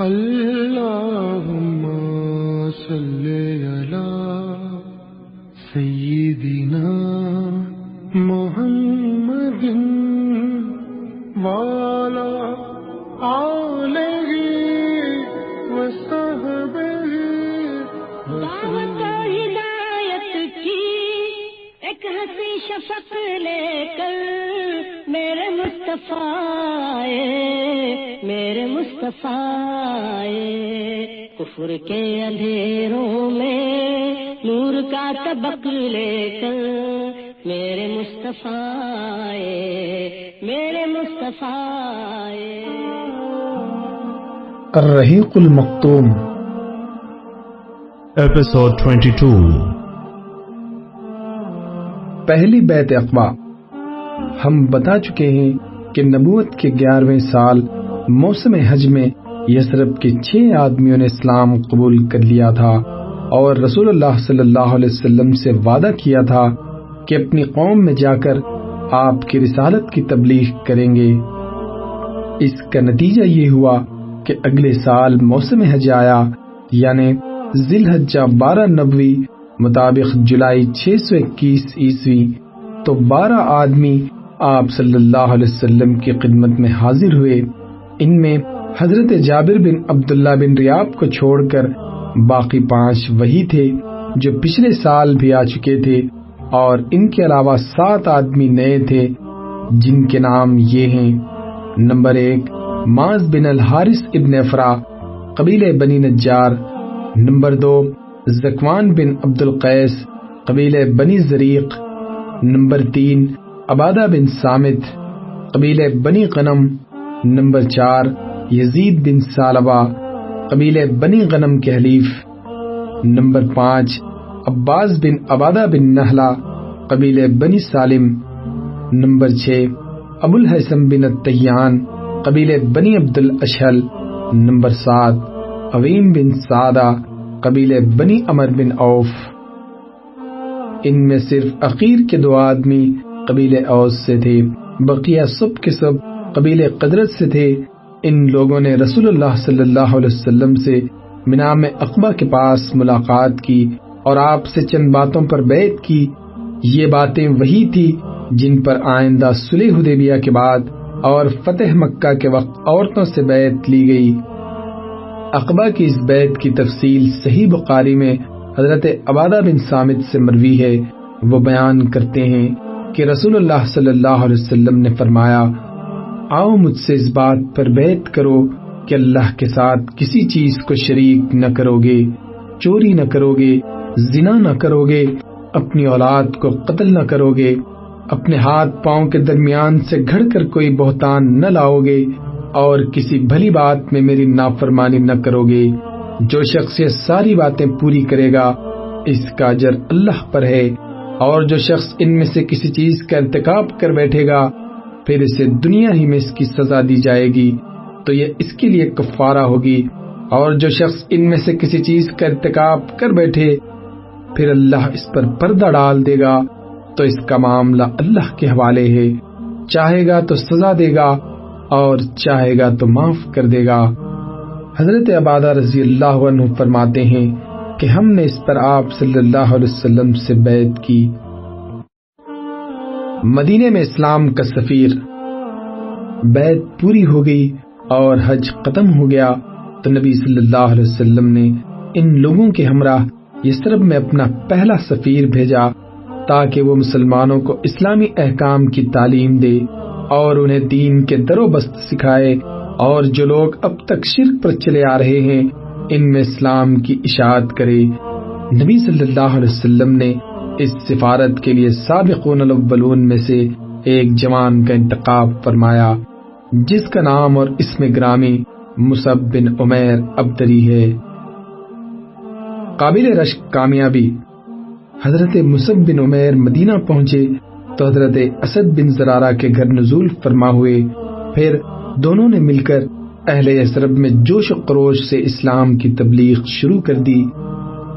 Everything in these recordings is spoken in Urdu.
اللهم صل مصطفیٰ میرے مصطفیٰ۔ کفر کے اندھیروں میں نور کا طبق لے کر میرے مصطفیٰ آئے، میرے مصطفیٰ۔ الرحیق المختوم Episode 22 پہلی بیت اقبا ہم بتا چکے ہیں کہ نبوت کے گیارہویں سال موسم حج میں یسرب کے چھ آدمیوں نے اسلام قبول کر لیا تھا اور رسول اللہ صلی اللہ علیہ وسلم سے وعدہ کیا تھا کہ اپنی قوم میں جا کر آپ کی رسالت کی تبلیغ کریں گے۔ اس کا نتیجہ یہ ہوا کہ اگلے سال موسم حج آیا یعنی ذی الحجہ بارہ نبوی مطابق جولائی چھ سو اکیس عیسوی تو بارہ آدمی آپ صلی اللہ علیہ وسلم کی خدمت میں حاضر ہوئے، ان میں حضرت جابر بن عبداللہ بن ریاب کو چھوڑ کر باقی پانچ وہی تھے جو پچھلے سال بھی آ چکے تھے اور ان کے علاوہ سات آدمی نئے تھے جن کے نام یہ ہیں، نمبر ایک معاذ بن الحارث ابن افرا قبیل بنی نجار، نمبر دو زکوان بن عبد القیس قبیل بنی زریق، نمبر تین عبادہ بن سامت قبیل بنی غنم، نمبر چار، یزید بن سالبہ قبیل بنی غنم کے حلیف، نمبر پانچ، عباس بن عبادہ بن نہلا قبیل بنی سالم، نمبر چھ ابو الحسن بن التیان قبیل بنی عبد الاشل نمبر سات عویم بن سعدہ قبیل بنی امر بن اوف ان میں صرف عقیر کے دو آدمی قبیل اوس سے تھے، بقیہ سب کے سب قبیل قدرت سے تھے۔ ان لوگوں نے رسول اللہ صلی اللہ علیہ وسلم سے منام اقبا کے پاس ملاقات کی اور آپ سے چند باتوں پر بیعت کی۔ یہ باتیں وہی تھی جن پر آئندہ سلح حدیبیہ کے بعد اور فتح مکہ کے وقت عورتوں سے بیعت لی گئی۔ اقبا کی اس بیت کی تفصیل صحیح بخاری میں حضرت عبادہ بن سامد سے مروی ہے۔ وہ بیان کرتے ہیں۔ کہ رسول اللہ صلی اللہ علیہ وسلم نے فرمایا، آؤ مجھ سے اس بات پر بیت کرو کہ اللہ کے ساتھ کسی چیز کو شریک نہ کرو گے چوری نہ کرو گے زنا نہ کرو گے اپنی اولاد کو قتل نہ کرو گے اپنے ہاتھ پاؤں کے درمیان سے گھڑ کر کوئی بہتان نہ لاؤ گے اور کسی بھلی بات میں میری نافرمانی نہ کرو گے جو شخص یہ ساری باتیں پوری کرے گا، اس کا اجر اللہ پر ہے۔ اور جو شخص ان میں سے کسی چیز کا ارتکاب کر بیٹھے گا، پھر اسے دنیا ہی میں اس کی سزا دی جائے گی۔ تو یہ اس کے لیے کفارہ ہوگی۔ اور جو شخص ان میں سے کسی چیز کا ارتکاب کر بیٹھے، پھر اللہ اس پر پردہ ڈال دے گا۔ تو اس کا معاملہ اللہ کے حوالے ہے۔ چاہے گا تو سزا دے گا، اور چاہے گا تو معاف کر دے گا۔ حضرت عبادہ رضی اللہ عنہ فرماتے ہیں کہ ہم نے اس پر آپ صلی اللہ علیہ وسلم سے بیعت کی۔ مدینے میں اسلام کا سفیر۔ بیعت پوری ہو گئی اور حج ختم ہو گیا تو نبی صلی اللہ علیہ وسلم نے ان لوگوں کے ہمراہ یسرب میں اپنا پہلا سفیر بھیجا تاکہ وہ مسلمانوں کو اسلامی احکام کی تعلیم دے اور انہیں دین کے در و بست سکھائے اور جو لوگ اب تک شرک پر چلے آ رہے ہیں ان میں اسلام کی اشاعت کرے۔ نبی صلی اللہ علیہ وسلم نے اس سفارت کے لیے سابقون الاولون میں سے ایک جوان کا انتخاب فرمایا، جس کا نام اور اسم گرامی مصب بن عمیر ابدری ہے۔ قابل رشک کامیابی۔ حضرت مصب بن عمیر مدینہ پہنچے تو حضرت اسد بن زرارہ کے گھر نزول فرما ہوئے۔ پھر دونوں نے مل کر اہل یسرب میں جوش و قروش سے اسلام کی تبلیغ شروع کر دی۔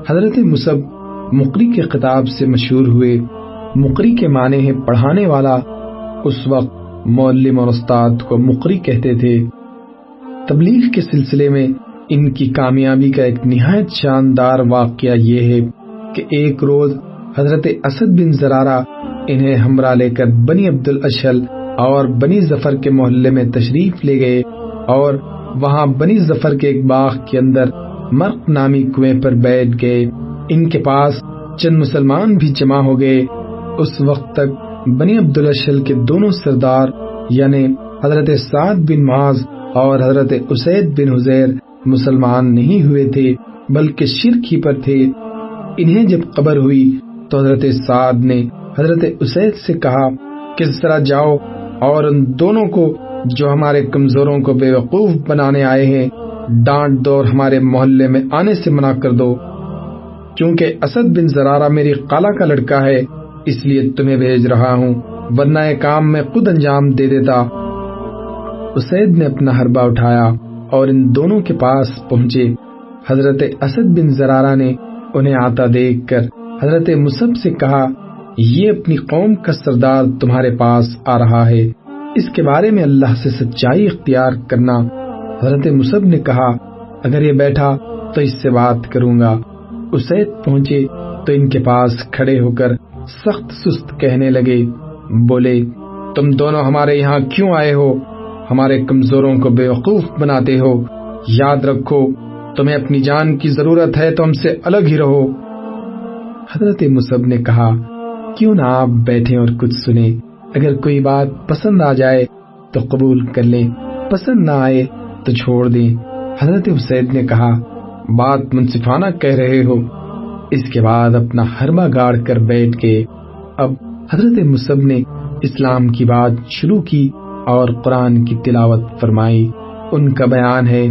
حضرت مصب مقری کے خطاب سے مشہور ہوئے۔ مقری کے معنی ہے پڑھانے والا۔ اس وقت مولم اور استاد کو مقری کہتے تھے۔ تبلیغ کے سلسلے میں ان کی کامیابی کا ایک نہایت شاندار واقعہ یہ ہے کہ ایک روز حضرت اسد بن زرارہ انہیں ہمراہ لے کر بنی عبد الاشل اور بنی ظفر کے محلے میں تشریف لے گئے۔ اور وہاں بنی ظفر کے ایک باغ کے اندر مرق نامی کنویں پر بیٹھ گئے۔ ان کے پاس چند مسلمان بھی جمع ہو گئے۔ اس وقت تک بنی عبد الاشل کے دونوں سردار یعنی حضرت سعد بن معاذ اور حضرت اسید بن حزیر مسلمان نہیں ہوئے تھے، بلکہ شرک ہی پر تھے۔ انہیں جب قبر ہوئی تو حضرت سعد نے حضرت اسید سے کہا کس طرح جاؤ اور ان دونوں کو جو ہمارے کمزوروں کو بے وقوف بنانے آئے ہیں، ڈانٹ دو اور ہمارے محلے میں آنے سے منع کر دو۔ کیونکہ اسد بن زرارہ میری خالہ کا لڑکا ہے، اس لیے تمہیں بھیج رہا ہوں، ورنہ یہ کام میں خود انجام دے دیتا۔ اسید نے اپنا حربہ اٹھایا اور ان دونوں کے پاس پہنچے۔ حضرت اسد بن زرارہ نے انہیں آتا دیکھ کر حضرت مصب سے کہا، یہ اپنی قوم کا سردار تمہارے پاس آ رہا ہے۔ اس کے بارے میں اللہ سے سچائی اختیار کرنا۔ حضرت مصب نے کہا، اگر یہ بیٹھا تو اس سے بات کروں گا۔ اسید پہنچے تو ان کے پاس کھڑے ہو کر سخت سست کہنے لگے، بولے، تم دونوں ہمارے یہاں کیوں آئے ہو؟ ہمارے کمزوروں کو بے وقوف بناتے ہو۔ یاد رکھو، تمہیں اپنی جان کی ضرورت ہے تو ہم سے الگ ہی رہو۔ حضرت مصب نے کہا، کیوں نہ آپ بیٹھے اور کچھ سنیں؟ اگر کوئی بات پسند آ جائے تو قبول کر لیں، پسند نہ آئے تو چھوڑ دیں۔ حضرت حسین نے کہا، بات منصفانہ کہہ رہے ہو۔ اس کے بعد اپنا ہرما گاڑ کر بیٹھ کے اب حضرت مصب نے اسلام کی بات شروع کی اور قرآن کی تلاوت فرمائی۔ ان کا بیان ہے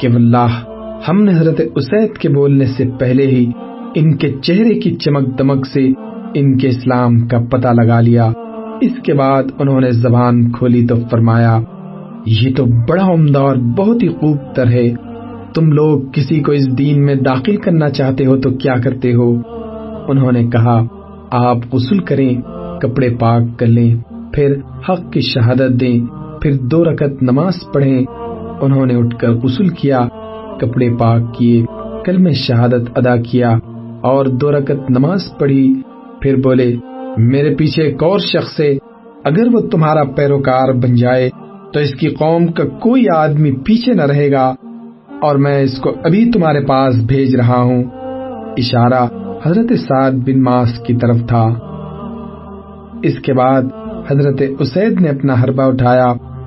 کہ واللہ، ہم نے حضرت اسید کے بولنے سے پہلے ہی ان کے چہرے کی چمک دمک سے ان کے اسلام کا پتہ لگا لیا۔ اس کے بعد انہوں نے زبان کھولی تو فرمایا، یہ تو بڑا عمدہ اور بہت ہی خوب تر ہے۔ تم لوگ کسی کو اس دین میں داخل کرنا چاہتے ہو تو کیا کرتے ہو؟ انہوں نے کہا، آپ غسل کریں، کپڑے پاک کر لیں، پھر حق کی شہادت دیں، پھر دو رکت نماز پڑھیں۔ انہوں نے اٹھ کر غسل کیا، کپڑے پاک کیے کل میں شہادت ادا کیا اور دو رکت نماز پڑھی۔ پھر بولے میرے پیچھے ایک اور شخص ہے۔ اگر وہ تمہارا پیروکار بن جائے، تو اس کی قوم کا کوئی آدمی پیچھے نہ رہے گا۔ اور میں اس کو ابھی تمہارے پاس بھیج رہا ہوں۔ اشارہ حضرت سعد بن ماس کی طرف تھا۔ اس کے بعد حضرت اسید نے اپنا حربہ اٹھایا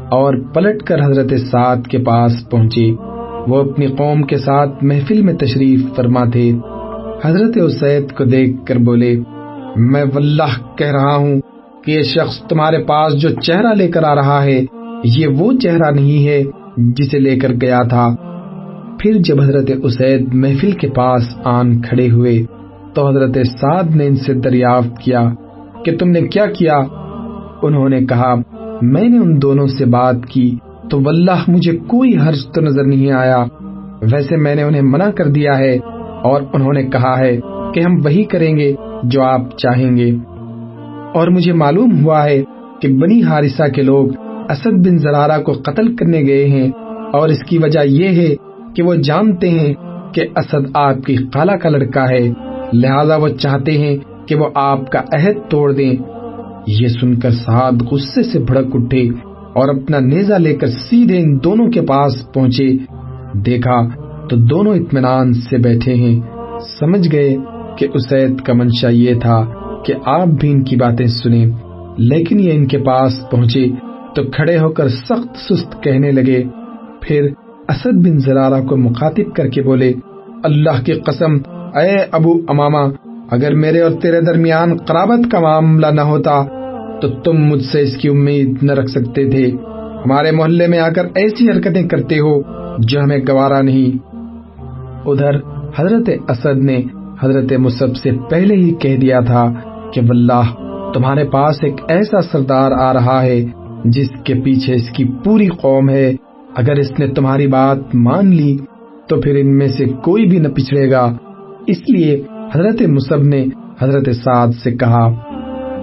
اور پلٹ کر حضرت سعد کے پاس پہنچے۔ وہ اپنی قوم کے ساتھ محفل میں تشریف فرما تھے۔ حضرت اسید کو دیکھ کر بولے میں واللہ کہہ رہا ہوں کہ یہ شخص تمہارے پاس جو چہرہ لے کر آ رہا ہے، یہ وہ چہرہ نہیں ہے جسے لے کر گیا تھا۔ پھر جب حضرت اسید محفل کے پاس آن کھڑے ہوئے، تو حضرت سعد نے ان سے دریافت کیا کہ تم نے کیا کیا؟ انہوں نے کہا، میں نے ان دونوں سے بات کی، تو واللہ مجھے کوئی حرج تو نظر نہیں آیا۔ ویسے میں نے انہیں منع کر دیا ہے اور انہوں نے کہا ہے کہ ہم وہی کریں گے جو آپ چاہیں گے۔ اور مجھے معلوم ہوا ہے کہ بنی حارثہ کے لوگ اسد بن زرارہ کو قتل کرنے گئے ہیں، اور اس کی وجہ یہ ہے کہ وہ جانتے ہیں کہ اسد آپ کی خالہ کا لڑکا ہے۔ لہذا وہ چاہتے ہیں کہ وہ آپ کا عہد توڑ دیں۔ یہ سن کر سعد غصے سے بھڑک اٹھے اور اپنا نیزہ لے کر سیدھے ان دونوں کے پاس پہنچے۔ دیکھا تو دونوں اطمینان سے بیٹھے ہیں، سمجھ گئے کہ اسید کا منشا یہ تھا کہ آپ بھی ان کی باتیں سنیں، لیکن یہ ان کے پاس پہنچے تو کھڑے ہو کر سخت سست کہنے لگے۔ پھر اسد بن زرارہ کو مخاطب کر کے بولے، اللہ کی قسم، اے ابو اماما اگر میرے اور تیرے درمیان قرابت کا معاملہ نہ ہوتا تو تم مجھ سے اس کی امید نہ رکھ سکتے تھے۔ ہمارے محلے میں آ کر ایسی حرکتیں کرتے ہو جو ہمیں گوارا نہیں۔ ادھر حضرت اسد نے حضرت مصب سے پہلے ہی کہہ دیا تھا کہ واللہ، تمہارے پاس ایک ایسا سردار آ رہا ہے جس کے پیچھے اس کی پوری قوم ہے۔ اگر اس نے تمہاری بات مان لی، تو پھر ان میں سے کوئی بھی نہ پچھڑے گا۔ اس لیے حضرت مصب نے حضرت سعد سے کہا،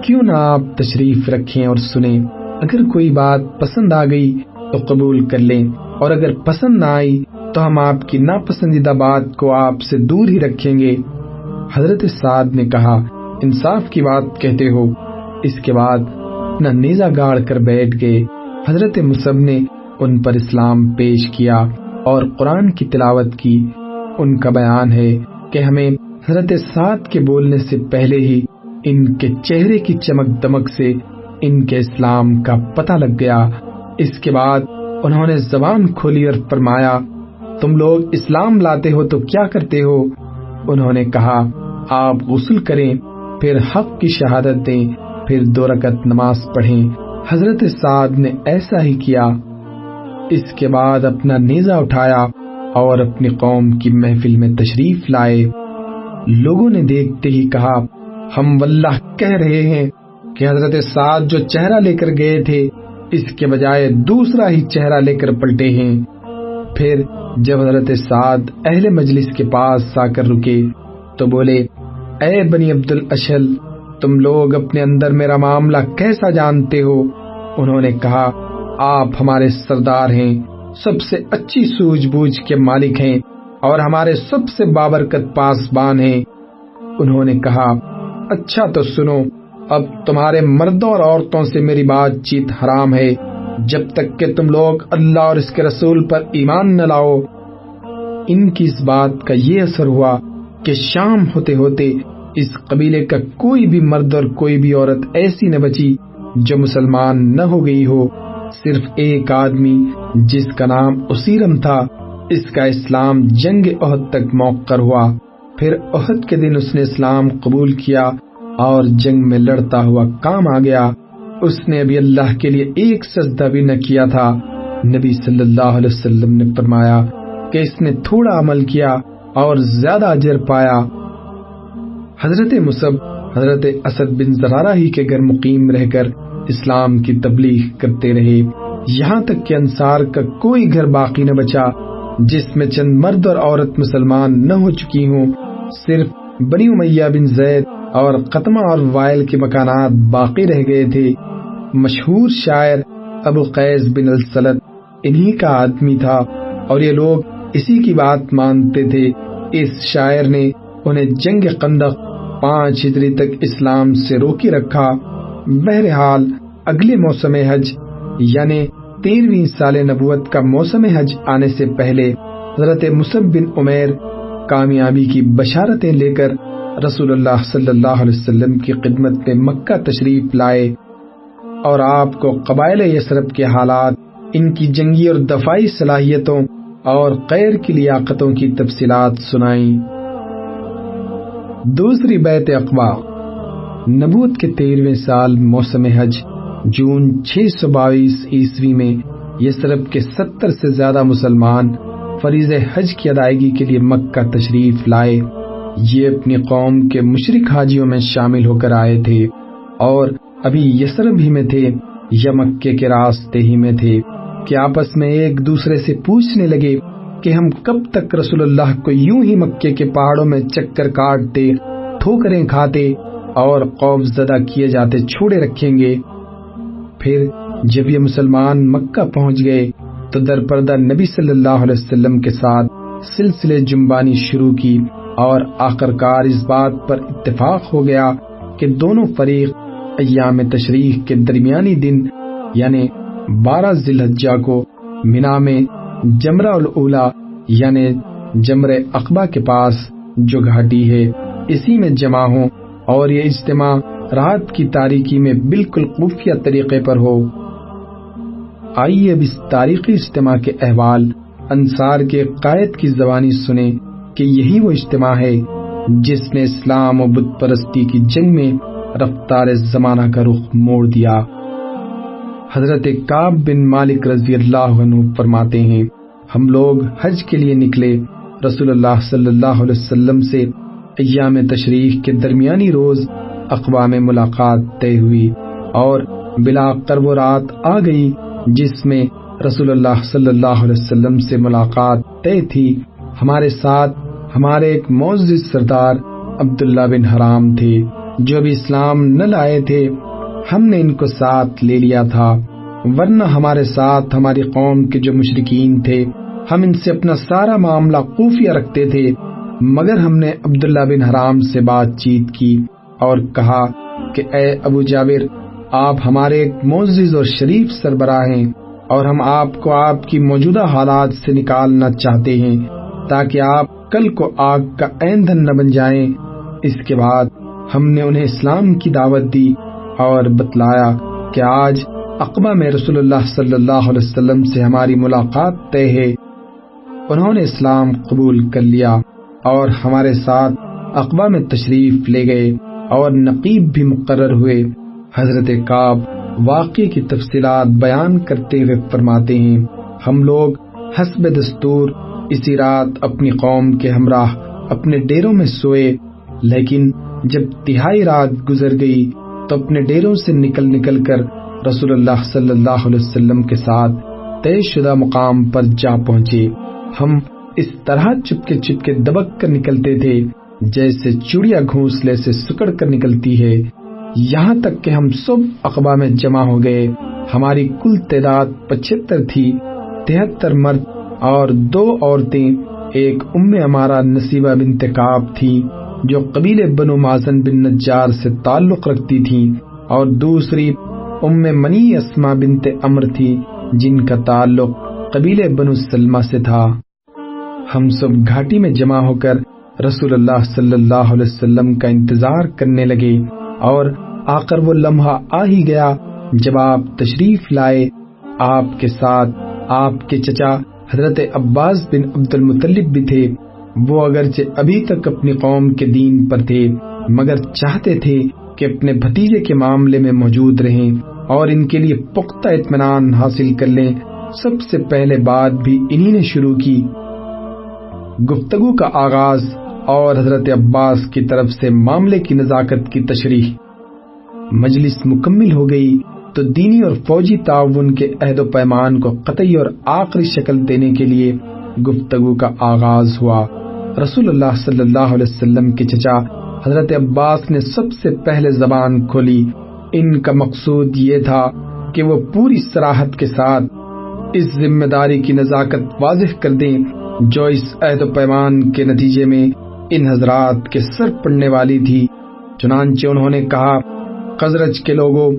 کیوں نہ آپ تشریف رکھیں اور سنیں۔ اگر کوئی بات پسند آ گئی، تو قبول کر لیں۔ اور اگر پسند نہ آئی، تو ہم آپ کی ناپسندیدہ بات کو آپ سے دور ہی رکھیں گے۔ حضرت سعد نے کہا، انصاف کی بات کہتے ہو۔ اس کے بعد اپنا نیزہ گاڑ کر بیٹھ گئے۔ حضرت مصب نے ان پر اسلام پیش کیا اور قرآن کی تلاوت کی۔ ان کا بیان ہے کہ ہمیں حضرت سعد کے بولنے سے پہلے ہی ان کے چہرے کی چمک دمک سے ان کے اسلام کا پتہ لگ گیا۔ اس کے بعد انہوں نے زبان کھولی اور فرمایا، تم لوگ اسلام لاتے ہو تو کیا کرتے ہو؟ انہوں نے کہا، آپ غسل کریں، پھر حق کی شہادت دیں، پھر دو رکت نماز پڑھیں۔ حضرت سعد نے ایسا ہی کیا۔ اس کے بعد اپنا نیزہ اٹھایا اور اپنی قوم کی محفل میں تشریف لائے۔ لوگوں نے دیکھتے ہی کہا، ہم واللہ کہہ رہے ہیں کہ حضرت سعد جو چہرہ لے کر گئے تھے، اس کے بجائے دوسرا ہی چہرہ لے کر پلٹے ہیں۔ پھر جب حضرت سعد اہل مجلس کے پاس آ کر رکے تو بولے، اے بنی عبد الاشل تم لوگ اپنے اندر میرا معاملہ کیسا جانتے ہو؟ انہوں نے کہا، آپ ہمارے سردار ہیں، سب سے اچھی سوجھ بوجھ کے مالک ہیں اور ہمارے سب سے بابرکت پاسبان ہیں۔ انہوں نے کہا اچھا تو سنو، اب تمہارے مردوں اور عورتوں سے میری بات چیت حرام ہے۔ جب تک کہ تم لوگ اللہ اور اس کے رسول پر ایمان نہ لاؤ۔ ان کی اس بات کا یہ اثر ہوا کہ شام ہوتے ہوتے اس قبیلے کا کوئی بھی مرد اور کوئی بھی عورت ایسی نہ بچی جو مسلمان نہ ہو گئی ہو۔ صرف ایک آدمی جس کا نام اسیرم تھا، اس کا اسلام جنگ عہد تک موقر ہوا۔ پھر عہد کے دن اس نے اسلام قبول کیا اور جنگ میں لڑتا ہوا کام آ گیا۔ اس نے ابھی اللہ کے لیے ایک سجدہ بھی نہ کیا تھا۔ نبی صلی اللہ علیہ وسلم نے فرمایا کہ اس نے تھوڑا عمل کیا اور زیادہ اجر پایا۔ حضرت مصب حضرت اسد بن زرارہ ہی کے گھر مقیم رہ کر اسلام کی تبلیغ کرتے رہے۔ یہاں تک کہ انصار کا کوئی گھر باقی نہ بچا، جس میں چند مرد اور عورت مسلمان نہ ہو چکی ہوں۔ صرف بنی امیہ بن زید اور قتمہ اور وائل کے مکانات باقی رہ گئے تھے۔ مشہور شاعر ابو قیس بن السلط انہی کا آدمی تھا اور یہ لوگ اسی کی بات مانتے تھے۔ اس شاعر نے انہیں جنگ قندق پانچ ہجری تک اسلام سے روکی رکھا۔ بہرحال اگلے موسم حج یعنی تیرہویں سال نبوت کا موسم حج آنے سے پہلے، حضرت مصب بن عمیر کامیابی کی بشارتیں لے کر رسول اللہ صلی اللہ علیہ وسلم کی خدمت میں مکہ تشریف لائے اور آپ کو قبائل یسرب کے حالات، ان کی جنگی اور دفاعی صلاحیتوں اور غیر کی لیاقتوں کی تفصیلات سنائیں۔ دوسری بیت اقوا، نبوت کے تیرہویں سال موسم حج، جون چھ سو باویس عیسوی میں یسرب کے ستر سے زیادہ مسلمان فریض حج کی ادائیگی کے لیے مکہ تشریف لائے۔ یہ اپنی قوم کے مشرق حاجیوں میں شامل ہو کر آئے تھے اور ابھی یسرب ہی میں تھے، یا مکے کے راستے ہی میں تھے کہ آپس میں ایک دوسرے سے پوچھنے لگے کہ ہم کب تک رسول اللہ کو یوں ہی مکے کے پہاڑوں میں چکر کاٹتے، ٹھوکریں کھاتے اور خوف زدہ کیے جاتے چھوڑے رکھیں گے۔ پھر جب یہ مسلمان مکہ پہنچ گئے تو در پردہ نبی صلی اللہ علیہ وسلم کے ساتھ سلسلے جنبانی شروع کی۔ اور آخر کار اس بات پر اتفاق ہو گیا کہ دونوں فریق ایام تشریح کے درمیانی دن یعنی بارہ ذی کو مینا میں جمرہ الاولا یعنی جمر اقبا کے پاس جو گھاٹی ہے، اسی میں جمع ہو اور یہ اجتماع رات کی تاریکی میں بالکل خفیہ طریقے پر ہو۔ آئیے اب اس تاریخی اجتماع کے احوال، انصار کے قائد کی زبانی سنیں۔ کہ یہی وہ اجتماع ہے جس نے اسلام و بت پرستی کی جنگ میں رفتار زمانہ کا رخ موڑ دیا۔ حضرت کاب بن مالک رضی اللہ عنہ فرماتے ہیں، ہم لوگ حج کے لیے نکلے، رسول اللہ صلی اللہ علیہ وسلم سے ایام تشریح کے درمیانی روز اقوام ملاقات طے ہوئی اور بلا کرب رات آ گئی، جس میں رسول اللہ صلی اللہ علیہ وسلم سے ملاقات طے تھی۔ ہمارے ساتھ ہمارے ایک معزز سردار عبداللہ بن حرام تھے، جو ابھی اسلام نہ لائے تھے۔ ہم نے ان کو ساتھ لے لیا تھا، ورنہ ہمارے ساتھ ہماری قوم کے جو مشرقین تھے، ہم ان سے اپنا سارا معاملہ خفیہ رکھتے تھے۔ مگر ہم نے عبداللہ بن حرام سے بات چیت کی اور کہا کہ اے ابو جابر، آپ ہمارے ایک معزز اور شریف سربراہ ہیں اور ہم آپ کو آپ کی موجودہ حالات سے نکالنا چاہتے ہیں، تاکہ آپ کل کو آگ کا ایندھن نہ بن جائیں اس کے بعد ہم نے انہیں اسلام کی دعوت دی اور بتلایا کہ آج اقبا میں رسول اللہ صلی اللہ علیہ وسلم سے ہماری ملاقات طے ہے۔ انہوں نے اسلام قبول کر لیا اور ہمارے ساتھ اقبا میں تشریف لے گئے اور نقیب بھی مقرر ہوئے۔ حضرت کاب واقعے کی تفصیلات بیان کرتے ہوئے فرماتے ہیں، ہم لوگ حسب دستور اسی رات اپنی قوم کے ہمراہ اپنے ڈیروں میں سوئے، لیکن جب تہائی رات گزر گئی تو اپنے ڈیروں سے نکل نکل کر رسول اللہ صلی اللہ علیہ وسلم کے ساتھ طے شدہ مقام پر جا پہنچے۔ ہم اس طرح چپکے چپکے دبک کر نکلتے تھے، جیسے چڑیا گھونسلے سے سکڑ کر نکلتی ہے۔ یہاں تک کہ ہم سب اقبا میں جمع ہو گئے۔ ہماری کل تعداد پچہتر تھی، تہتر مرد اور دو عورتیں، ایک ام ہمارا نصیبہ بن تکاب تھی، جو قبیل بنو مازن بن نجار سے تعلق رکھتی تھی، اور دوسری ام منی اسما بنت امر تھی، جن کا تعلق قبیل بنو سلمہ سے تھا۔ ہم سب گھاٹی میں جمع ہو کر رسول اللہ صلی اللہ علیہ وسلم کا انتظار کرنے لگے، اور آخر وہ لمحہ آ ہی گیا جب آپ تشریف لائے، آپ کے ساتھ آپ کے چچا حضرت عباس بن عبد المطلب بھی تھے۔ وہ اگرچہ ابھی تک اپنی قوم کے دین پر تھے، مگر چاہتے تھے کہ اپنے بھتیجے کے معاملے میں موجود رہیں اور ان کے لیے پختہ اطمینان حاصل کر لیں۔ سب سے پہلے بات بھی انہی نے شروع کی۔ گفتگو کا آغاز اور حضرت عباس کی طرف سے معاملے کی نزاکت کی تشریح۔ مجلس مکمل ہو گئی۔ تو دینی اور فوجی تعاون کے عہد و پیمان کو قطعی اور آخری شکل دینے کے لیے گفتگو کا آغاز ہوا۔ رسول اللہ صلی اللہ علیہ وسلم کے چچا حضرت عباس نے سب سے پہلے زبان کھولی۔ ان کا مقصود یہ تھا کہ وہ پوری سراحت کے ساتھ اس ذمہ داری کی نزاکت واضح کر دیں جو اس عہد و پیمان کے نتیجے میں ان حضرات کے سر پڑنے والی تھی۔ چنانچہ انہوں نے کہا، قزرج کے لوگوں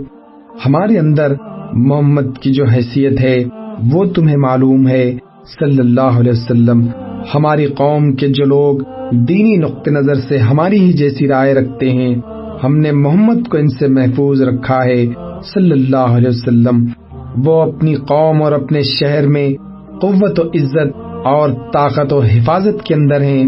ہمارے اندر محمد کی جو حیثیت ہے، وہ تمہیں معلوم ہے۔ صلی اللہ علیہ وسلم، ہماری قوم کے جو لوگ دینی نقطۂ نظر سے ہماری ہی جیسی رائے رکھتے ہیں، ہم نے محمد کو ان سے محفوظ رکھا ہے۔ صلی اللہ علیہ وسلم، وہ اپنی قوم اور اپنے شہر میں قوت و عزت اور طاقت و حفاظت کے اندر ہیں،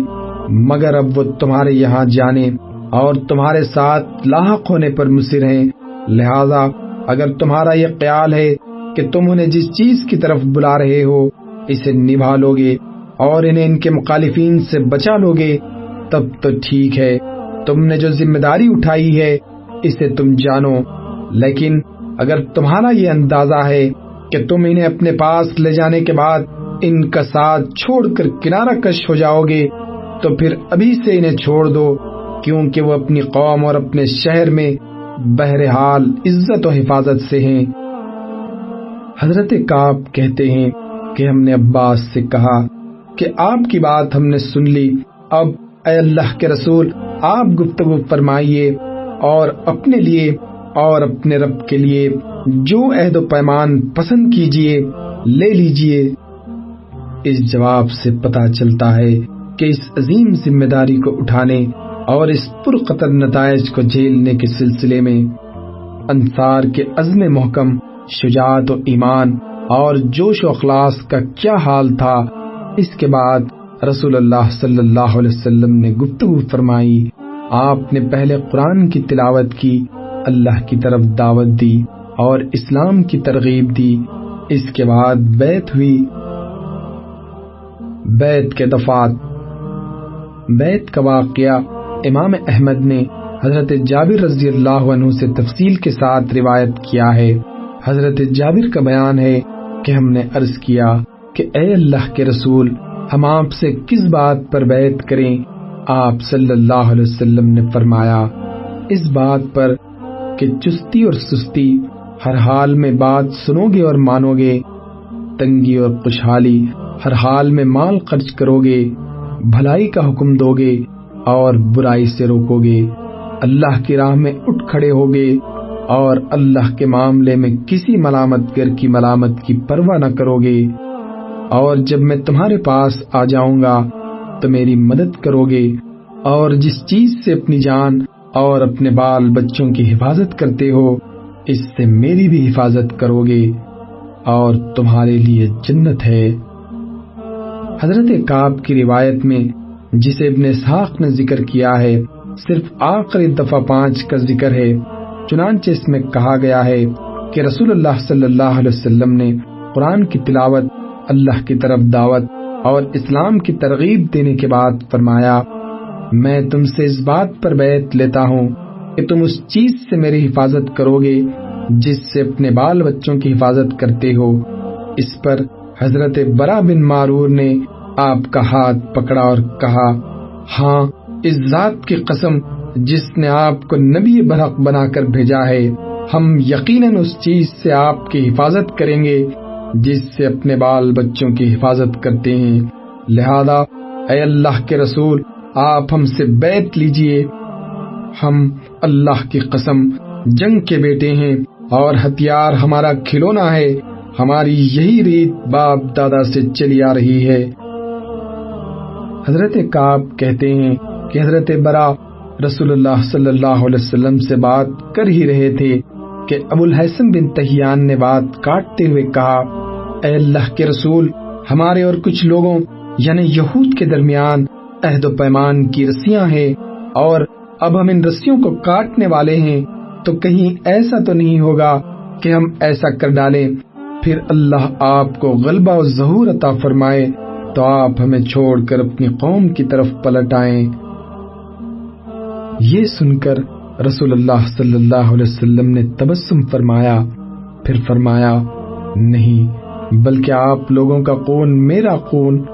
مگر اب وہ تمہارے یہاں جانے اور تمہارے ساتھ لاحق ہونے پر مصر ہیں۔ لہذا اگر تمہارا یہ خیال ہے کہ تم انہیں جس چیز کی طرف بلا رہے ہو، اسے نبھا لو گے اور انہیں ان کے مخالفین سے بچا لو گے تب تو ٹھیک ہے، تم نے جو ذمہ داری اٹھائی ہے، اسے تم جانو۔ لیکن اگر تمہارا یہ اندازہ ہے کہ تم انہیں اپنے پاس لے جانے کے بعد ان کا ساتھ چھوڑ کر کنارہ کش ہو جاؤ گے، تو پھر ابھی سے انہیں چھوڑ دو، کیونکہ وہ اپنی قوم اور اپنے شہر میں بہرحال عزت و حفاظت سے ہیں۔ حضرت کاب کہتے ہیں کہ ہم نے عباس سے کہا کہ آپ کی بات ہم نے سن لی۔ اب اے اللہ کے رسول، آپ گفتگو فرمائیے اور اپنے لیے اور اپنے رب کے لیے جو عہد و پیمان پسند کیجیے لے لیجیے اس جواب سے پتا چلتا ہے کہ اس عظیم ذمہ داری کو اٹھانے اور اس پرقطر نتائج کو جھیلنے کے سلسلے میں انصار کے عزم محکم، شجاعت و ایمان اور جوش و اخلاص کا کیا حال تھا، اس کے بعد رسول اللہ صلی اللہ علیہ وسلم نے گفتگو فرمائی۔ آپ نے پہلے قرآن کی تلاوت کی، اللہ کی طرف دعوت دی اور اسلام کی ترغیب دی۔ اس کے بعد بیت ہوئی۔ بیت کے دفات بیت کا واقعہ امام احمد نے حضرت جابر رضی اللہ عنہ سے تفصیل کے ساتھ روایت کیا ہے۔ حضرت جابر کا بیان ہے کہ ہم نے عرض کیا کہ اے اللہ کے رسول، ہم آپ سے کس بات پر بیعت کریں؟ آپ صلی اللہ علیہ وسلم نے فرمایا، اس بات پر کہ چستی اور سستی ہر حال میں بات سنو گے اور مانو گے، تنگی اور خوشحالی ہر حال میں مال خرچ کرو گے، بھلائی کا حکم دو گے۔ اور برائی سے روکو گے اللہ کی راہ میں اٹھ کھڑے ہوگے، اور اللہ کے معاملے میں کسی ملامت گر کی ملامت کی پرواہ نہ کرو گے اور جب میں تمہارے پاس آ جاؤں گا، تو میری مدد کرو گے اور جس چیز سے اپنی جان اور اپنے بال بچوں کی حفاظت کرتے ہو، اس سے میری بھی حفاظت کرو گے اور تمہارے لیے جنت ہے۔ حضرت کعب کی روایت میں جسے ابن اسحاق نے ذکر کیا ہے، صرف آخری دفعہ پانچ کا ذکر ہے۔ چنانچہ اس میں کہا گیا ہے کہ رسول اللہ صلی اللہ علیہ وسلم نے قرآن کی تلاوت، اللہ کی طرف دعوت اور اسلام کی ترغیب دینے کے بعد فرمایا، میں تم سے اس بات پر بیعت لیتا ہوں کہ تم اس چیز سے میری حفاظت کرو گے جس سے اپنے بال بچوں کی حفاظت کرتے ہو۔ اس پر حضرت برا بن معرور نے آپ کا ہاتھ پکڑا اور کہا ہاں اس ذات کی قسم جس نے آپ کو نبی برحق بنا کر بھیجا ہے، ہم یقیناً اس چیز سے آپ کی حفاظت کریں گے، جس سے اپنے بال بچوں کی حفاظت کرتے ہیں۔ لہذا، اے اللہ کے رسول، آپ ہم سے بیت لیجیے۔ ہم اللہ کی قسم جنگ کے بیٹے ہیں اور ہتھیار ہمارا کھلونا ہے۔ ہماری یہی ریت باپ دادا سے چلی آ رہی ہے۔ حضرت کعب کہتے ہیں کہ حضرت برا رسول اللہ صلی اللہ علیہ وسلم سے بات کر ہی رہے تھے کہ ابو الحسن بن تہیان نے بات کاٹتے ہوئے کہا، اے اللہ کے رسول، ہمارے اور کچھ لوگوں یعنی یہود کے درمیان عہد و پیمان کی رسیاں ہیں اور اب ہم ان رسیوں کو کاٹنے والے ہیں، تو کہیں ایسا تو نہیں ہوگا کہ ہم ایسا کر ڈالیں۔ پھر اللہ آپ کو غلبہ و ظہور عطا فرمائے۔ تو آپ ہمیں چھوڑ کر اپنی قوم کی طرف پلٹ آئیں یہ سن کر رسول اللہ صلی اللہ علیہ وسلم نے تبسم فرمایا۔ پھر فرمایا، نہیں، بلکہ آپ لوگوں کا خون میرا خون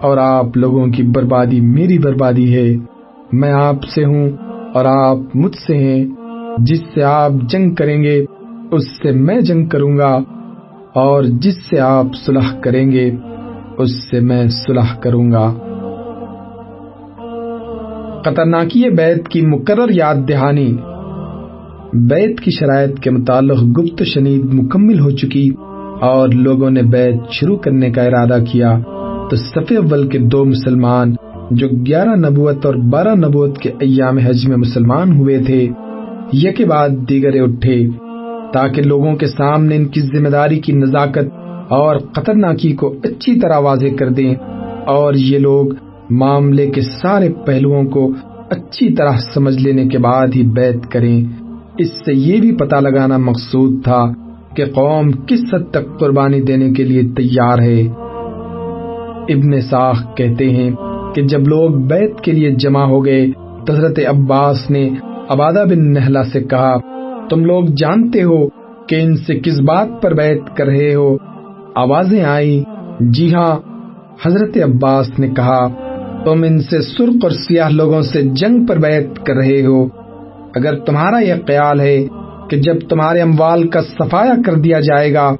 اور آپ لوگوں کی بربادی میری بربادی ہے۔ میں آپ سے ہوں اور آپ مجھ سے ہیں۔ جس سے آپ جنگ کریں گے، اس سے میں جنگ کروں گا اور جس سے آپ صلح کریں گے۔ اس سے میں صلح کروں گا۔ خطرناکی بیت کی مقرر یاد دہانی، بیت کی شرائط کے متعلق گپت شنید مکمل ہو چکی اور لوگوں نے بیت شروع کرنے کا ارادہ کیا۔ تو صفی اول کے دو مسلمان جو گیارہ نبوت اور بارہ نبوت کے ایام حج میں مسلمان ہوئے تھے یہ کے بعد دیگر اٹھے تاکہ لوگوں کے سامنے ان کی ذمہ داری کی نزاکت اور خطرناکی کو اچھی طرح واضح کر دیں۔ اور یہ لوگ معاملے کے سارے پہلوؤں کو اچھی طرح سمجھ لینے کے بعد ہی بیت کریں۔ اس سے یہ بھی پتہ لگانا مقصود تھا کہ قوم کس حد تک قربانی دینے کے لیے تیار ہے۔ ابن ساخ کہتے ہیں کہ جب لوگ بیت کے لیے جمع ہو گئے، تو حضرت عباس نے عبادہ بن نہلا سے کہا، تم لوگ جانتے ہو کہ ان سے کس بات پر بیت کر رہے ہو؟ آوازیں آئی جی ہاں حضرت عباس نے کہا، تم ان سے سرخ اور سیاہ لوگوں سے جنگ پر بیت کر رہے ہو۔ اگر تمہارا یہ خیال ہے کہ جب تمہارے اموال کا صفایا کر دیا جائے گا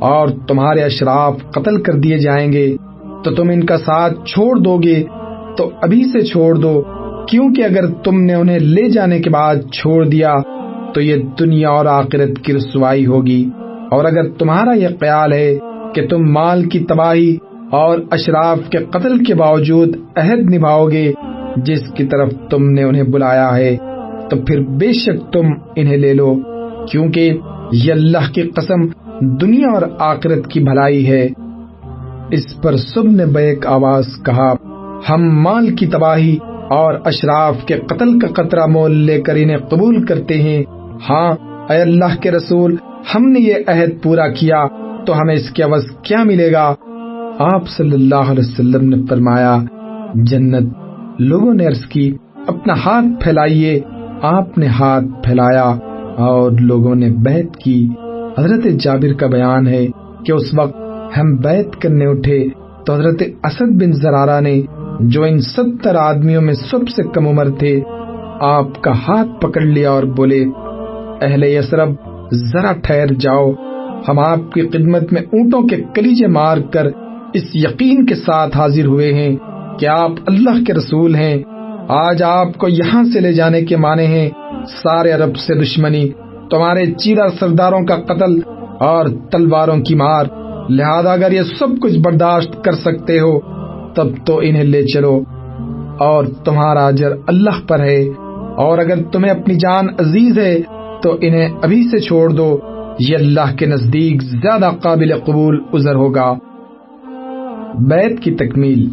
اور تمہارے اشراف قتل کر دیے جائیں گے، تو تم ان کا ساتھ چھوڑ دو گے۔ تو ابھی سے چھوڑ دو، کیونکہ اگر تم نے انہیں لے جانے کے بعد چھوڑ دیا، تو یہ دنیا اور آخرت کی رسوائی ہوگی۔ اور اگر تمہارا یہ خیال ہے کہ تم مال کی تباہی اور اشراف کے قتل کے باوجود عہد نبھاؤ گے جس کی طرف تم نے انہیں بلایا ہے، تو پھر بے شک تم انہیں لے لو، کیونکہ یہ اللہ کی قسم دنیا اور آخرت کی بھلائی ہے۔ اس پر سب نے بیک آواز کہا، ہم مال کی تباہی اور اشراف کے قتل کا قطرہ مول لے کر انہیں قبول کرتے ہیں۔ ہاں اے اللہ کے رسول، ہم نے یہ عہد پورا کیا تو ہمیں اس کے عوض کیا ملے گا؟ آپ صلی اللہ علیہ وسلم نے فرمایا، جنت، لوگوں نے عرض کی، اپنا ہاتھ پھیلائیے۔ آپ نے ہاتھ پھیلایا اور لوگوں نے بیت کی۔ حضرت جابر کا بیان ہے کہ اس وقت ہم بیت کرنے اٹھے تو حضرت اسد بن زرارہ نے، جو ان ستر آدمیوں میں سب سے کم عمر تھے، آپ کا ہاتھ پکڑ لیا اور بولے، اہل یسرب، ذرا ٹھہر جاؤ۔ ہم آپ کی خدمت میں اونٹوں کے کلیجے مار کر اس یقین کے ساتھ حاضر ہوئے ہیں کہ آپ اللہ کے رسول ہیں۔ آج آپ کو یہاں سے لے جانے کے معنی ہیں، سارے عرب سے دشمنی، تمہارے چیرہ سرداروں کا قتل اور تلواروں کی مار۔ لہذا اگر یہ سب کچھ برداشت کر سکتے ہو، تب تو انہیں لے چلو۔ اور تمہارا اجر اللہ پر ہے۔ اور اگر تمہیں اپنی جان عزیز ہے، تو انہیں ابھی سے چھوڑ دو۔ یہ اللہ کے نزدیک زیادہ قابل قبول عذر ہوگا۔ بیت کی تکمیل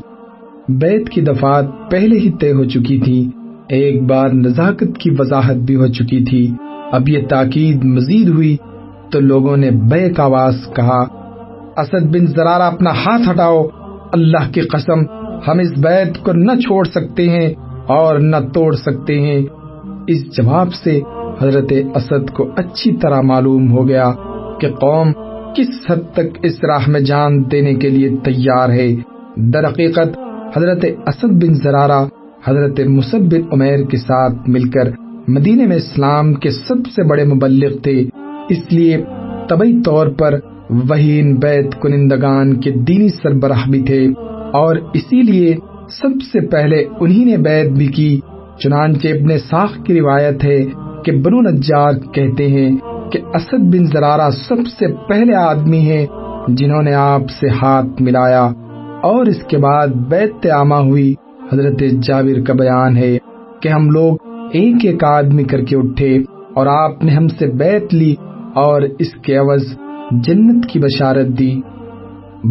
بیت کی دفات پہلے ہی طے ہو چکی تھی۔ ایک بار نزاکت کی وضاحت بھی ہو چکی تھی۔ اب یہ تاکید مزید ہوئی تو لوگوں نے بے کا آواز کہا، اسد بن زرارہ اپنا ہاتھ ہٹاؤ۔ اللہ کی قسم، ہم اس بیت کو نہ چھوڑ سکتے ہیں اور نہ توڑ سکتے ہیں۔ اس جواب سے حضرت اسد کو اچھی طرح معلوم ہو گیا کہ قوم کس حد تک اس راہ میں جان دینے کے لیے تیار ہے۔ در حقیقت، حضرت اسد بن زرارہ، حضرت مصب بن عمیر کے ساتھ مل کر مدینے میں اسلام کے سب سے بڑے مبلغ تھے۔ اس لیے طبی طور پر وہی ان بیت کنندگان کے دینی سربراہ بھی تھے اور اسی لیے سب سے پہلے انہی نے بیت بھی کی۔ چنانچہ ابن ساخ کی روایت ہے کہ بنو نجار کہتے ہیں کہ اسد بن زرارہ سب سے پہلے آدمی ہیں جنہوں نے آپ سے ہاتھ ملایا اور اس کے بعد بیت عامہ ہوئی۔ حضرت جابر کا بیان ہے کہ ہم لوگ ایک ایک آدمی کر کے اٹھے اور آپ نے ہم سے بیت لی اور اس کے عوض جنت کی بشارت دی۔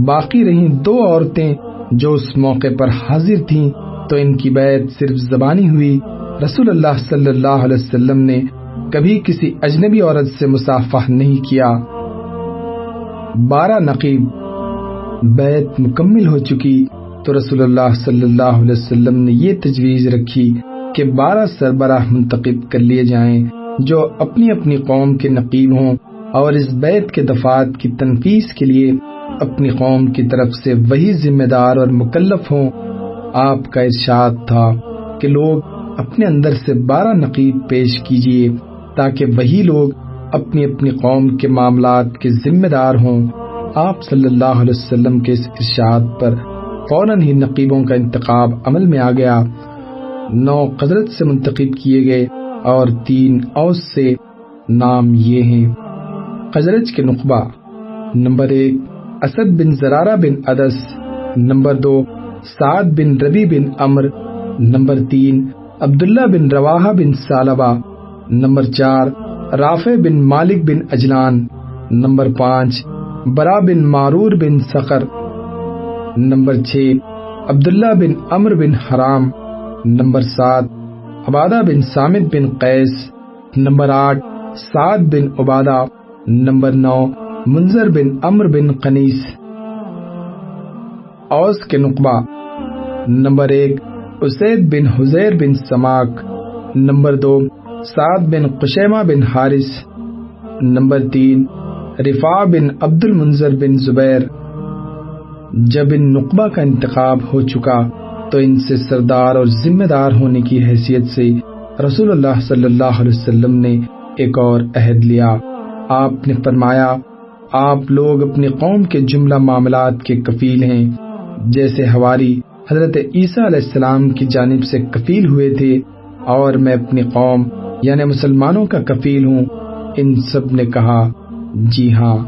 باقی رہی دو عورتیں جو اس موقع پر حاضر تھیں تو ان کی بیعت صرف زبانی ہوئی۔ رسول اللہ صلی اللہ علیہ وسلم نے کبھی کسی اجنبی عورت سے مسافہ نہیں کیا۔ بارہ نقیب بیعت مکمل ہو چکی۔ تو رسول اللہ صلی اللہ علیہ وسلم نے یہ تجویز رکھی کہ بارہ سربراہ منتخب کر لیے جائیں جو اپنی اپنی قوم کے نقیب ہوں اور اس بیت کے دفات کی تنفیس کے لیے اپنی قوم کی طرف سے وہی ذمہ دار اور مکلف ہوں۔ آپ کا ارشاد تھا کہ لوگ اپنے اندر سے بارہ نقیب پیش کیجیے تاکہ وہی لوگ اپنی اپنی قوم کے معاملات کے ذمہ دار ہوں۔ آپ صلی اللہ علیہ وسلم کے اس ارشاد پر فوراً ہی نقیبوں کا انتخاب عمل میں آ گیا۔ نو قدرت سے منتخب کیے گئے اور تین اوس سے نام یہ ہیں۔ خزرج کے نقبہ نمبر ایک، اسد بن زرارہ بن ادس نمبر دو، سعد بن ربی بن امر نمبر تین عبداللہ بن رواحہ بن سالبہ نمبر چار، رافع بن مالک بن اجلان، نمبر پانچ، برا بن معرور بن سخر، نمبر چھ، عبداللہ بن امر بن حرام، نمبر سات، عبادہ بن سامد بن قیس، نمبر آٹھ، سعد بن عبادہ، نمبر نو، منظر بن امر بن قنیس۔ اوس کے نقبہ، نمبر ایک اسید بن حزیر بن سماک، نمبر دو، سعد بن قشیمہ بن حارث، نمبر تین رفا بن عبد المنظر بن زبیر۔ جب ان نقبہ کا انتخاب ہو چکا، تو ان سے سردار اور ذمہ دار ہونے کی حیثیت سے رسول اللہ صلی اللہ علیہ وسلم نے ایک اور عہد لیا۔ آپ نے فرمایا، آپ لوگ اپنی قوم کے جملہ معاملات کے کفیل ہیں، جیسے ہماری حضرت عیسیٰ علیہ السلام کی جانب سے کفیل ہوئے تھے اور میں اپنی قوم یعنی مسلمانوں کا کفیل ہوں، ان سب نے کہا جی ہاں.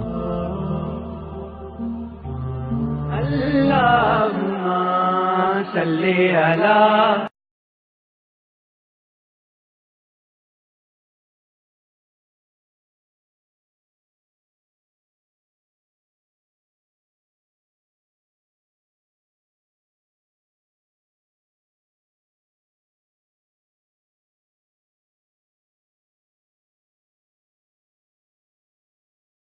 اللہ